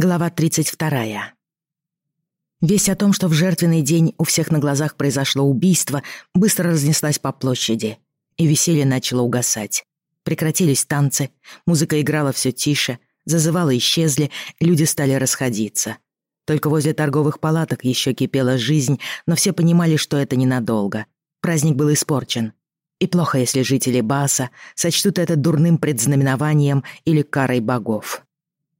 Глава 32. Весть о том, что в жертвенный день у всех на глазах произошло убийство, быстро разнеслась по площади, и веселье начало угасать. Прекратились танцы, музыка играла все тише, зазывалы исчезли, люди стали расходиться. Только возле торговых палаток еще кипела жизнь, но все понимали, что это ненадолго. Праздник был испорчен. И плохо, если жители Баса сочтут это дурным предзнаменованием или карой богов.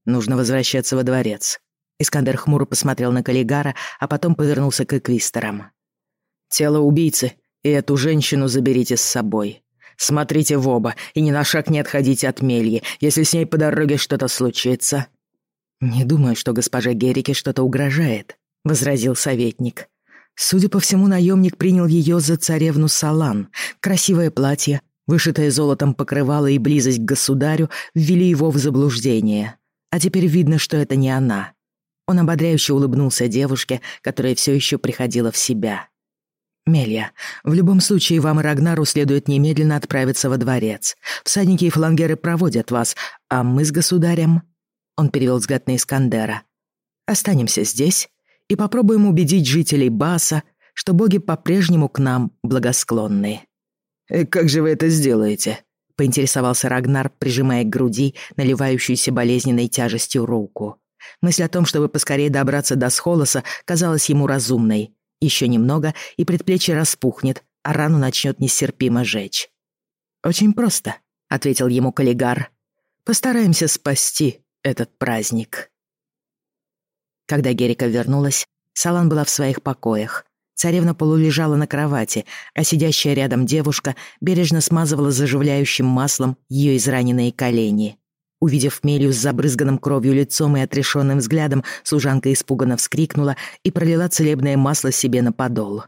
Нужно возвращаться во дворец. Искандер хмуро посмотрел на Каллигара, а потом повернулся к эквистерам. «Тело убийцы и эту женщину заберите с собой. Смотрите в оба и ни на шаг не отходите от Мельи, если с ней по дороге что-то случится». «Не думаю, что госпоже Герике что-то угрожает», — возразил советник. Судя по всему, наемник принял ее за царевну Салан. Красивое платье, вышитое золотом покрывало и близость к государю ввели его в заблуждение. А теперь видно, что это не она. Он ободряюще улыбнулся девушке, которая все еще приходила в себя. «Мелья, в любом случае вам и Рагнару следует немедленно отправиться во дворец. Всадники и флангеры проводят вас, а мы с государем...» Он перевел взгляд на Искандера. «Останемся здесь и попробуем убедить жителей Баса, что боги по-прежнему к нам благосклонны». «И как же вы это сделаете?» Поинтересовался Рагнар, прижимая к груди наливающуюся болезненной тяжестью руку. Мысль о том, чтобы поскорее добраться до Схолоса, казалась ему разумной. Еще немного, и предплечье распухнет, а рану начнет нестерпимо жечь. «Очень просто», — ответил ему Каллигар. «Постараемся спасти этот праздник». Когда Герика вернулась, Салан была в своих покоях. Царевна полулежала на кровати, а сидящая рядом девушка бережно смазывала заживляющим маслом ее израненные колени. Увидев Мелию с забрызганным кровью лицом и отрешенным взглядом, служанка испуганно вскрикнула и пролила целебное масло себе на подол.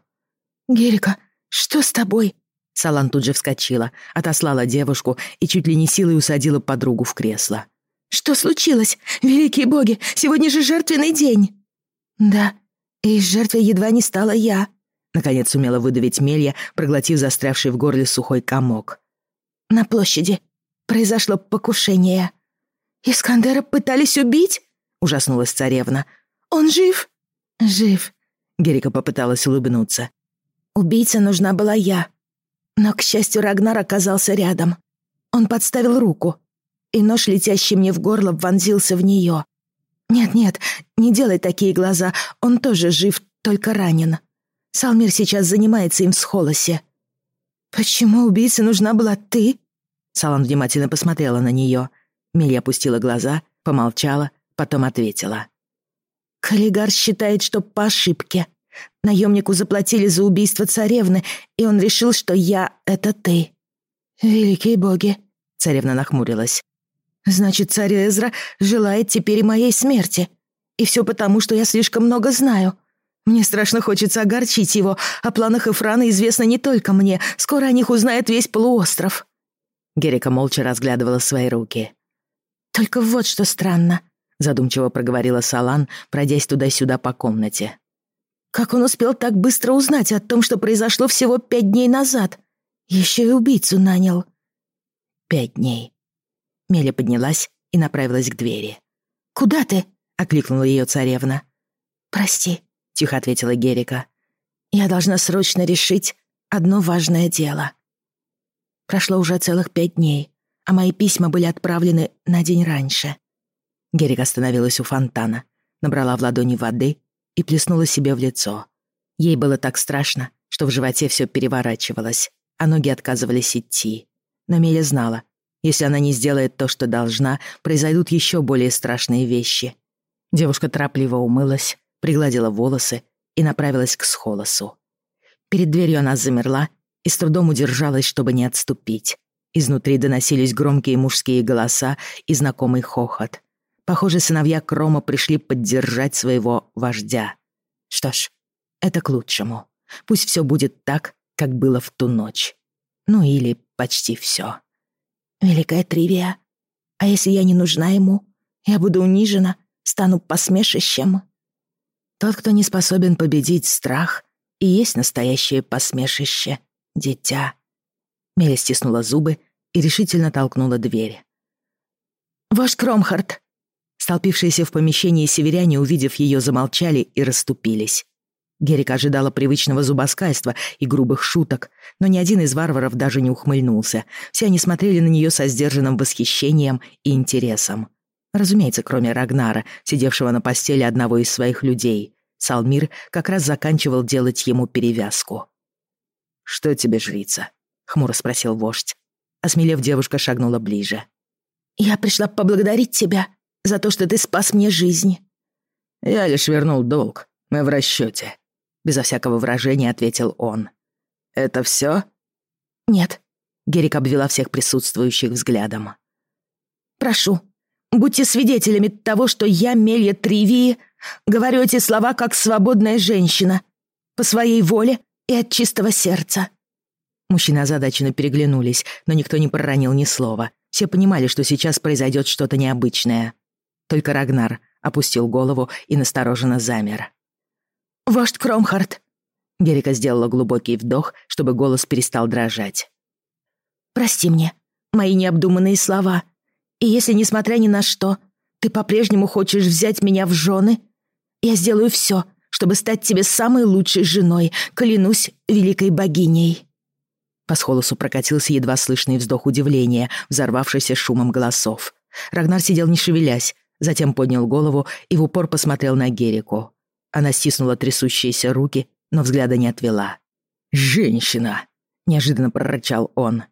«Герика, что с тобой?» Салан тут же вскочила, отослала девушку и чуть ли не силой усадила подругу в кресло. «Что случилось? Великие боги, сегодня же жертвенный день!» «Да, и жертвой едва не стала я. Наконец сумела выдавить Мелья, проглотив застрявший в горле сухой комок. На площади произошло покушение. «Искандера пытались убить?» — ужаснулась царевна. «Он жив?» «Жив», — Герика попыталась улыбнуться. «Убийца нужна была я. Но, к счастью, Рагнар оказался рядом. Он подставил руку, и нож, летящий мне в горло, вонзился в нее. «Нет-нет, не делай такие глаза, он тоже жив, только ранен. Салмир сейчас занимается им в схолосе». «Почему убийце нужна была ты?» Салан внимательно посмотрела на нее. Милли опустила глаза, помолчала, потом ответила. «Каллигар считает, что по ошибке. Наемнику заплатили за убийство царевны, и он решил, что я — это ты». «Великие боги!» — царевна нахмурилась. Значит, царь Эзра желает теперь и моей смерти. И все потому, что я слишком много знаю. Мне страшно хочется огорчить его. О планах Эфрана известно не только мне. Скоро о них узнает весь полуостров». Герика молча разглядывала свои руки. «Только вот что странно», — задумчиво проговорила Салан, пройдясь туда-сюда по комнате. «Как он успел так быстро узнать о том, что произошло всего пять дней назад? Еще и убийцу нанял». «Пять дней», Меля поднялась и направилась к двери. «Куда ты?» — окликнула ее царевна. «Прости», — тихо ответила Герика. «Я должна срочно решить одно важное дело». Прошло уже целых пять дней, а мои письма были отправлены на день раньше. Герика остановилась у фонтана, набрала в ладони воды и плеснула себе в лицо. Ей было так страшно, что в животе все переворачивалось, а ноги отказывались идти. Но Меля знала, если она не сделает то, что должна, произойдут еще более страшные вещи. Девушка торопливо умылась, пригладила волосы и направилась к схолосу. Перед дверью она замерла и с трудом удержалась, чтобы не отступить. Изнутри доносились громкие мужские голоса и знакомый хохот. Похоже, сыновья Крома пришли поддержать своего вождя. Что ж, это к лучшему. Пусть все будет так, как было в ту ночь. Ну или почти все. Великая Тривия. А если я не нужна ему? Я буду унижена, стану посмешищем. Тот, кто не способен победить страх, и есть настоящее посмешище, дитя. Меля стиснула зубы и решительно толкнула дверь. «Ваш Кромхард!» Столпившиеся в помещении северяне, увидев ее, замолчали и расступились. Герик ожидала привычного зубоскальства и грубых шуток, но ни один из варваров даже не ухмыльнулся. Все они смотрели на нее со сдержанным восхищением и интересом. Разумеется, кроме Рагнара, сидевшего на постели одного из своих людей. Салмир как раз заканчивал делать ему перевязку. «Что тебе, жрица?» — хмуро спросил вождь. Осмелев, девушка шагнула ближе. «Я пришла поблагодарить тебя за то, что ты спас мне жизнь». «Я лишь вернул долг. Мы в расчете. Безо всякого выражения ответил он. «Это все? «Нет». Герик обвела всех присутствующих взглядом. «Прошу, будьте свидетелями того, что я, Мелья Тривии, говорю эти слова как свободная женщина, по своей воле и от чистого сердца». Мужчины озадаченно переглянулись, но никто не проронил ни слова. Все понимали, что сейчас произойдет что-то необычное. Только Рагнар опустил голову и настороженно замер. «Вождь Кромхард!» Герика сделала глубокий вдох, чтобы голос перестал дрожать. «Прости мне мои необдуманные слова. И если, несмотря ни на что, ты по-прежнему хочешь взять меня в жены, я сделаю все, чтобы стать тебе самой лучшей женой, клянусь великой богиней». По схолосу прокатился едва слышный вздох удивления, взорвавшийся шумом голосов. Рагнар сидел не шевелясь, затем поднял голову и в упор посмотрел на Герику. Она стиснула трясущиеся руки, но взгляда не отвела. «Женщина!» — неожиданно прорычал он.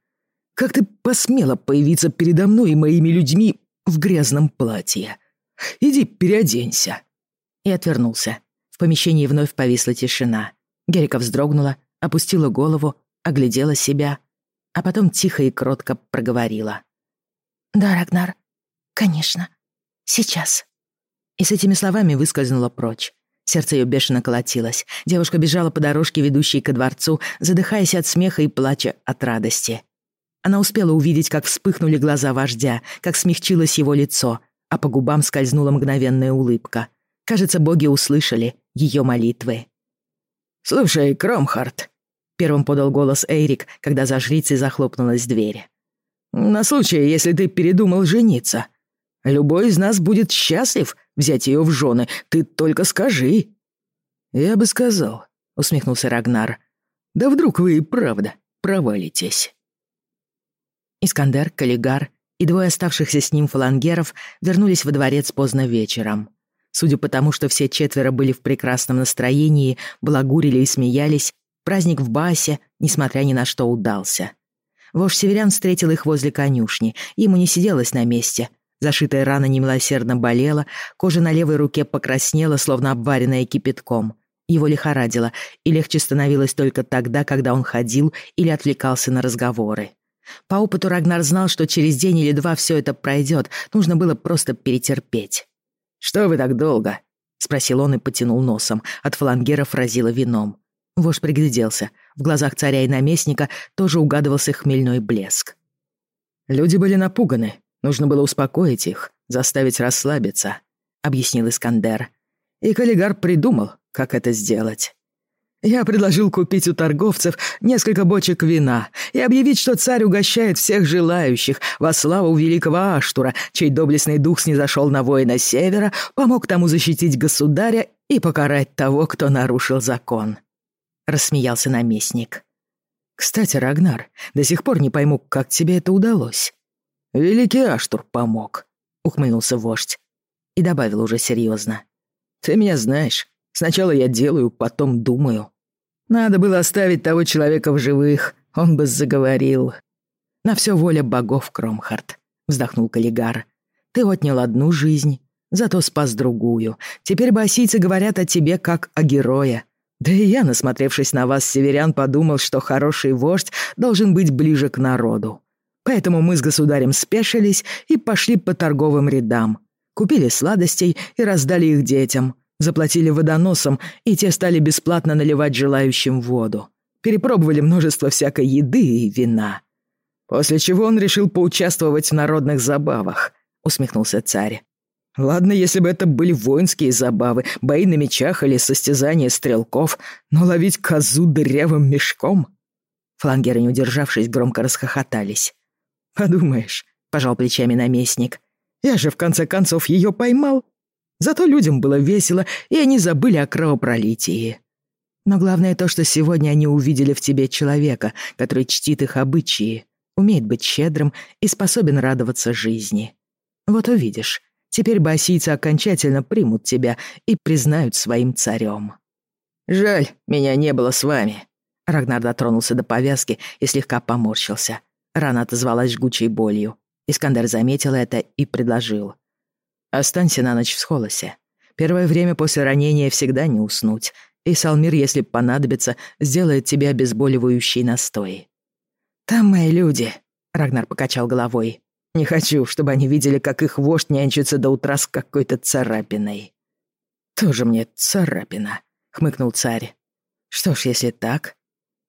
«Как ты посмела появиться передо мной и моими людьми в грязном платье? Иди переоденься!» И отвернулся. В помещении вновь повисла тишина. Герика вздрогнула, опустила голову, оглядела себя, а потом тихо и кротко проговорила. «Да, Рагнар, конечно, сейчас». И с этими словами выскользнула прочь. Сердце ее бешено колотилось. Девушка бежала по дорожке, ведущей ко дворцу, задыхаясь от смеха и плача от радости. Она успела увидеть, как вспыхнули глаза вождя, как смягчилось его лицо, а по губам скользнула мгновенная улыбка. Кажется, боги услышали ее молитвы. «Слушай, Кромхард», — первым подал голос Эйрик, когда за жрицей захлопнулась дверь. «На случай, если ты передумал жениться, любой из нас будет счастлив взять ее в жены. Ты только скажи». «Я бы сказал», — усмехнулся Рагнар. «Да вдруг вы и правда провалитесь». Искандер, Каллигар и двое оставшихся с ним фалангеров вернулись во дворец поздно вечером. Судя по тому, что все четверо были в прекрасном настроении, балагурили и смеялись, праздник в Басе, несмотря ни на что, удался. Вождь северян встретил их возле конюшни, ему не сиделось на месте, Зашитая рана немилосердно болела, кожа на левой руке покраснела, словно обваренная кипятком. Его лихорадило, и легче становилось только тогда, когда он ходил или отвлекался на разговоры. По опыту Рагнар знал, что через день или два все это пройдет, нужно было просто перетерпеть. «Что вы так долго?» — спросил он и потянул носом. От фалангеров разило вином. Вождь пригляделся. В глазах царя и наместника тоже угадывался хмельной блеск. Люди были напуганы, Нужно было успокоить их, заставить расслабиться», — объяснил Искандер. И Каллигар придумал, как это сделать. Я предложил купить у торговцев несколько бочек вина и объявить, что царь угощает всех желающих во славу великого Аштура, чей доблестный дух снизошел на воина севера, помог тому защитить государя и покарать того, кто нарушил закон. Рассмеялся наместник. «Кстати, Рагнар, до сих пор не пойму, как тебе это удалось. «Великий Аштур помог», — ухмыльнулся вождь. И добавил уже серьезно. «Ты меня знаешь. Сначала я делаю, потом думаю. Надо было оставить того человека в живых, он бы заговорил». «На все воля богов, Кромхард», — вздохнул Каллигар. «Ты отнял одну жизнь, зато спас другую. Теперь басийцы говорят о тебе как о герое. Да и я, насмотревшись на вас, северян, подумал, что хороший вождь должен быть ближе к народу. Поэтому мы с государем спешились и пошли по торговым рядам. Купили сладостей и раздали их детям. Заплатили водоносам, и те стали бесплатно наливать желающим воду. Перепробовали множество всякой еды и вина. После чего он решил поучаствовать в народных забавах, усмехнулся царь. Ладно, если бы это были воинские забавы, бои на мечах или состязания стрелков, но ловить козу дырявым мешком... Флангеры, не удержавшись, громко расхохотались. «Подумаешь», — пожал плечами наместник. Я же в конце концов ее поймал. Зато людям было весело, и они забыли о кровопролитии. Но главное то, что сегодня они увидели в тебе человека, который чтит их обычаи, умеет быть щедрым и способен радоваться жизни. Вот увидишь, теперь басийцы окончательно примут тебя и признают своим царем. «Жаль, меня не было с вами». Рагнар дотронулся до повязки и слегка поморщился. Рана отозвалась жгучей болью. Искандер заметил это и предложил. «Останься на ночь в схолосе. Первое время после ранения всегда не уснуть, и Салмир, если понадобится, сделает тебе обезболивающий настой». «Там мои люди», — Рагнар покачал головой. «Не хочу, чтобы они видели, как их вождь нянчится до утра с какой-то царапиной». «Тоже мне царапина», — хмыкнул царь. «Что ж, если так,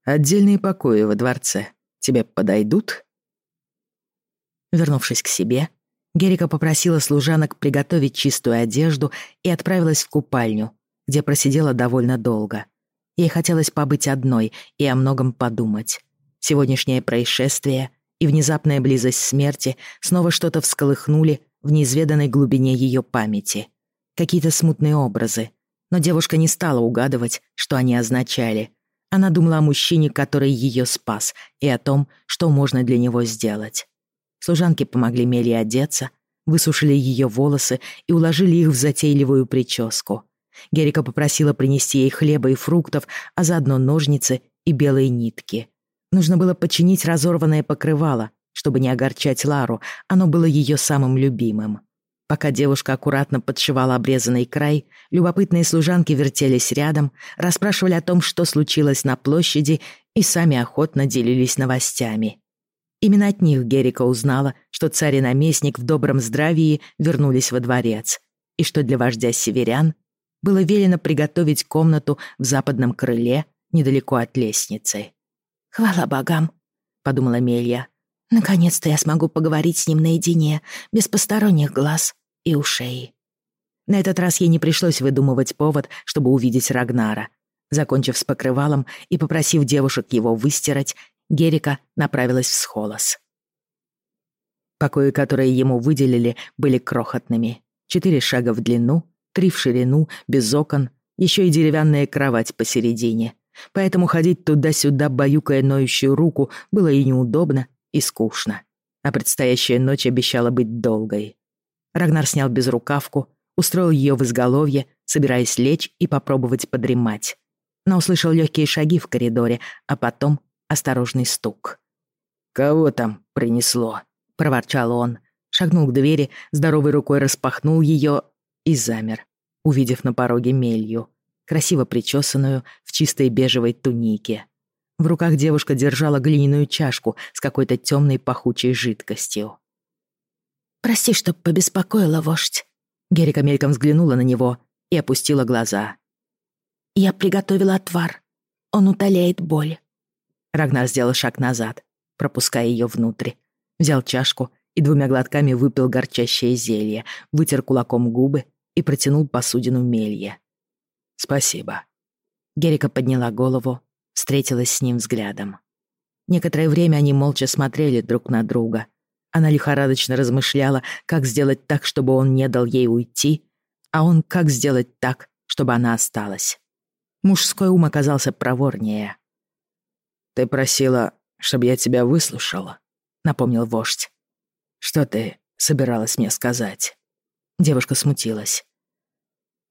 отдельные покои во дворце тебе подойдут?» Вернувшись к себе, Герика попросила служанок приготовить чистую одежду и отправилась в купальню, где просидела довольно долго. Ей хотелось побыть одной и о многом подумать. Сегодняшнее происшествие и внезапная близость смерти снова что-то всколыхнули в неизведанной глубине ее памяти. Какие-то смутные образы. Но девушка не стала угадывать, что они означали. Она думала о мужчине, который ее спас, и о том, что можно для него сделать. Служанки помогли Мели одеться, высушили ее волосы и уложили их в затейливую прическу. Герика попросила принести ей хлеба и фруктов, а заодно ножницы и белые нитки. Нужно было починить разорванное покрывало, чтобы не огорчать Лару, оно было ее самым любимым. Пока девушка аккуратно подшивала обрезанный край, любопытные служанки вертелись рядом, расспрашивали о том, что случилось на площади, и сами охотно делились новостями. Именно от них Герика узнала, что царь и наместник в добром здравии вернулись во дворец, и что для вождя северян было велено приготовить комнату в западном крыле недалеко от лестницы. «Хвала богам», — подумала Мелья. «Наконец-то я смогу поговорить с ним наедине, без посторонних глаз и ушей». На этот раз ей не пришлось выдумывать повод, чтобы увидеть Рагнара. Закончив с покрывалом и попросив девушек его выстирать, Герика направилась в схолос. Покои, которые ему выделили, были крохотными. Четыре шага в длину, три в ширину, без окон, еще и деревянная кровать посередине. Поэтому ходить туда-сюда, баюкая ноющую руку, было и неудобно, и скучно. А предстоящая ночь обещала быть долгой. Рагнар снял безрукавку, устроил ее в изголовье, собираясь лечь и попробовать подремать. Но услышал легкие шаги в коридоре, а потом осторожный стук. «Кого там принесло?» — проворчал он. Шагнул к двери, здоровой рукой распахнул ее и замер, увидев на пороге мелью, красиво причесанную в чистой бежевой тунике. В руках девушка держала глиняную чашку с какой-то темной пахучей жидкостью. «Прости, что побеспокоила, вождь». Герика мельком взглянула на него и опустила глаза. «Я приготовила отвар. Он утоляет боль. Рагнар сделал шаг назад, пропуская ее внутрь. Взял чашку и двумя глотками выпил горчащее зелье, вытер кулаком губы и протянул посудину мелье. «Спасибо». Герика подняла голову, встретилась с ним взглядом. Некоторое время они молча смотрели друг на друга. Она лихорадочно размышляла, как сделать так, чтобы он не дал ей уйти, а он как сделать так, чтобы она осталась. Мужской ум оказался проворнее. «Ты просила, чтобы я тебя выслушала», — напомнил вождь. «Что ты собиралась мне сказать?» Девушка смутилась.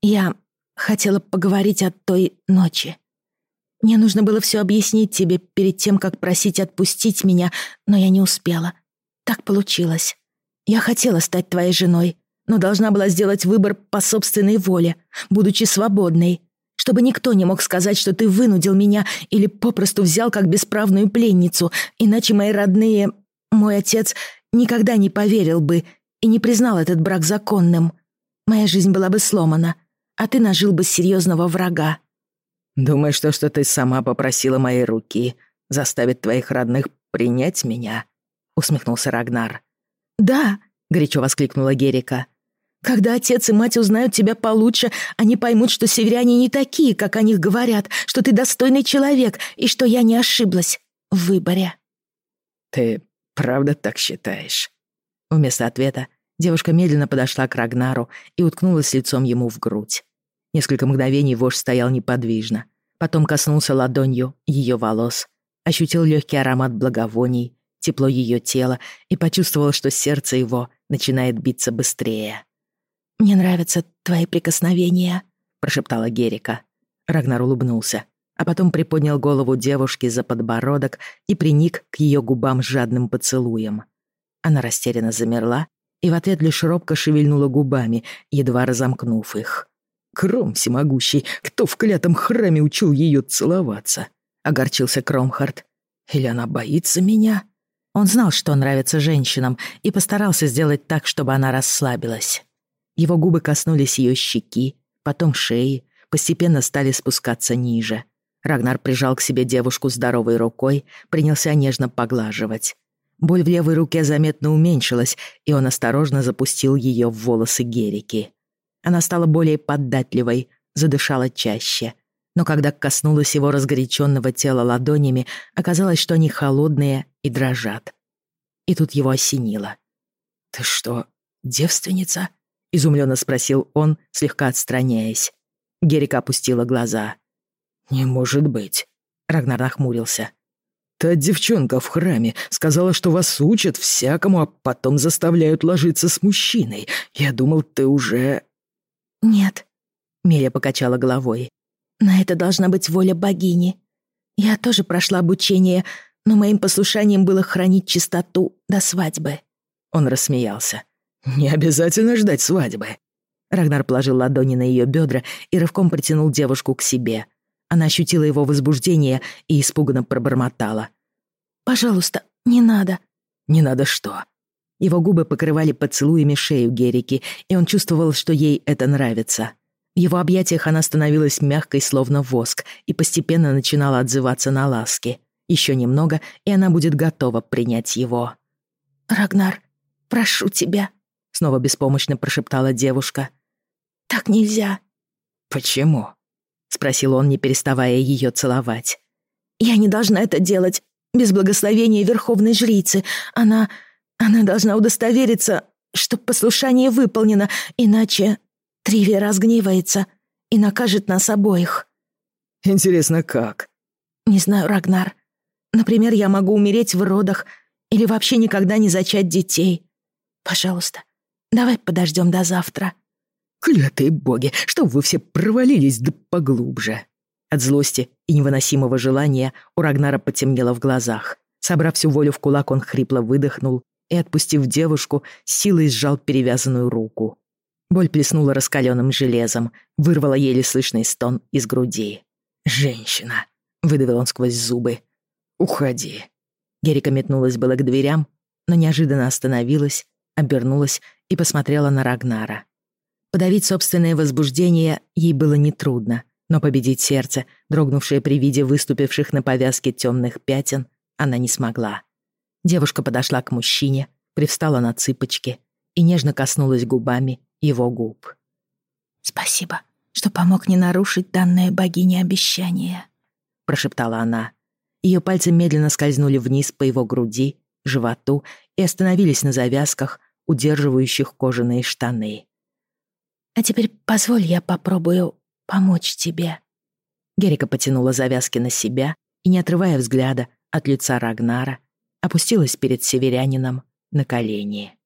«Я хотела поговорить о той ночи. Мне нужно было все объяснить тебе перед тем, как просить отпустить меня, но я не успела. Так получилось. Я хотела стать твоей женой, но должна была сделать выбор по собственной воле, будучи свободной чтобы никто не мог сказать, что ты вынудил меня или попросту взял как бесправную пленницу, иначе мои родные, мой отец, никогда не поверил бы и не признал этот брак законным. Моя жизнь была бы сломана, а ты нажил бы серьезного врага. Думаешь, то, что ты сама попросила моей руки, заставит твоих родных принять меня?» — усмехнулся Рагнар. «Да!» — горячо воскликнула Герика. Когда отец и мать узнают тебя получше, они поймут, что северяне не такие, как о них говорят, что ты достойный человек и что я не ошиблась в выборе». «Ты правда так считаешь?» Вместо ответа Девушка медленно подошла к Рагнару и уткнулась лицом ему в грудь. Несколько мгновений вождь стоял неподвижно. Потом коснулся ладонью ее волос, ощутил легкий аромат благовоний, тепло ее тела и почувствовал, что сердце его начинает биться быстрее. «Мне нравятся твои прикосновения», — прошептала Герика. Рагнар улыбнулся, а потом приподнял голову девушки за подбородок и приник к ее губам жадным поцелуем. Она растерянно замерла и в ответ лишь робко шевельнула губами, едва разомкнув их. «Кром всемогущий, кто в клятом храме учил ее целоваться?» — огорчился Кромхард. «Или она боится меня?» Он знал, что нравится женщинам, и постарался сделать так, чтобы она расслабилась. Его губы коснулись ее щеки, потом шеи, постепенно стали спускаться ниже. Рагнар прижал к себе девушку здоровой рукой, принялся нежно поглаживать. Боль в левой руке заметно уменьшилась, и он осторожно запустил ее в волосы Герики. Она стала более податливой, задышала чаще. Но когда коснулась его разгоряченного тела ладонями, оказалось, что они холодные и дрожат. И тут его осенило. «Ты что, девственница?» — изумленно спросил он, слегка отстраняясь. Герика опустила глаза. «Не может быть», — Рагнар нахмурился. Та девчонка в храме сказала, что вас учат всякому, а потом заставляют ложиться с мужчиной. Я думал, ты уже...» «Нет», — Миля покачала головой. «На это должна быть воля богини. Я тоже прошла обучение, но моим послушанием было хранить чистоту до свадьбы». Он рассмеялся. «Не обязательно ждать свадьбы». Рагнар положил ладони на ее бедра и рывком притянул девушку к себе — она ощутила его возбуждение и испуганно пробормотала. «Пожалуйста, не надо». «Не надо что?» Его губы покрывали поцелуями шею Герики, и он чувствовал, что ей это нравится. В его объятиях она становилась мягкой, словно воск, и постепенно начинала отзываться на ласки. Еще немного, и она будет готова принять его. «Рагнар, прошу тебя», — снова беспомощно прошептала девушка. «Так нельзя». «Почему?» — спросил он, не переставая ее целовать. «Я не должна это делать без благословения Верховной Жрицы. Она... она должна удостовериться, что послушание выполнено, иначе Тривия разгневается и накажет нас обоих». «Интересно, как?» «Не знаю, Рагнар. Например, я могу умереть в родах или вообще никогда не зачать детей. Пожалуйста, давай подождем до завтра». «Клятые боги, что вы все провалились да поглубже!» От злости и невыносимого желания у Рагнара потемнело в глазах. Собрав всю волю в кулак, он хрипло выдохнул и, отпустив девушку, силой сжал перевязанную руку. Боль плеснула раскаленным железом, вырвала еле слышный стон из груди. «Женщина!» — выдавил он сквозь зубы. «Уходи!» Герика метнулась было к дверям, но неожиданно остановилась, обернулась и посмотрела на Рагнара. Подавить собственное возбуждение ей было нетрудно, но победить сердце, дрогнувшее при виде выступивших на повязке темных пятен, она не смогла. Девушка подошла к мужчине, привстала на цыпочки и нежно коснулась губами его губ. «Спасибо, что помог не нарушить данное богине обещание», — прошептала она. Ее пальцы медленно скользнули вниз по его груди, животу и остановились на завязках, удерживающих кожаные штаны. А теперь позволь я попробую помочь тебе». Герика потянула завязки на себя и, не отрывая взгляда от лица Рагнара, опустилась перед северянином на колени.